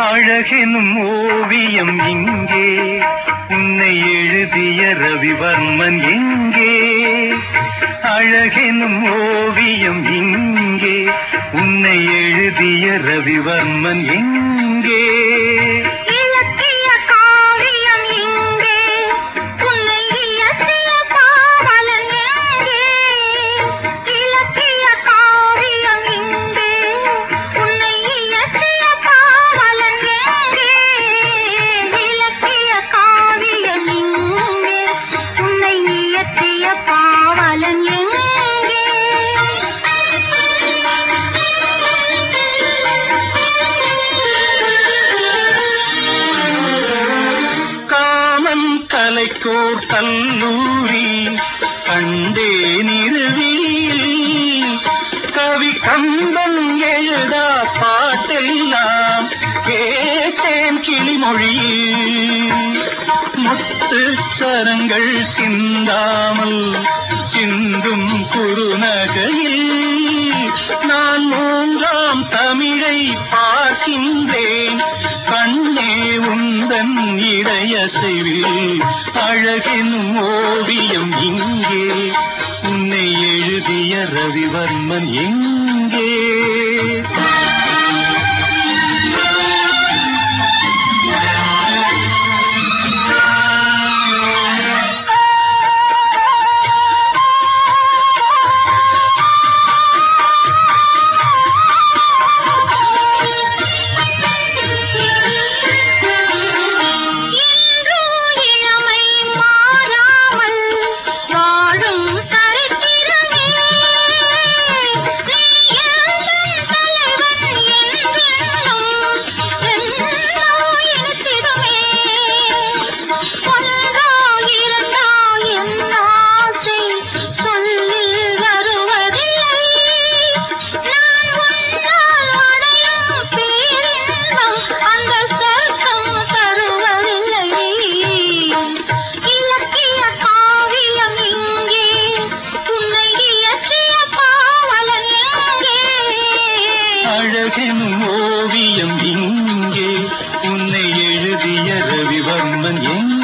அழகெனும் ஓவியம் இங்கே. உன்னை எழுதிய ரவிவர்மன் எங்கே? அழகெனும் ஓவியம் இங்கே. உன்னை எழுதிய ரவிவர்மன் எங்கே? கலைக்கோர் கல்லூரி கண்டே நிறுவியில். கவி கந்தன் எழுதா பாட்டெல்லாம் கேட்டேன் கிளிமொழியில். முத்து சரங்கள் சிந்தாமல் சிந்தும் குறுநகையில். நான் மூன்றாம் தமிழை பார்க்கின்றேன். கண்ணே உந்தன் இடையசைவில் அழகெனும் ஓவியம் இங்கே. உன்னை எழுதிய ரவிவர்மன் எங்கே? 恭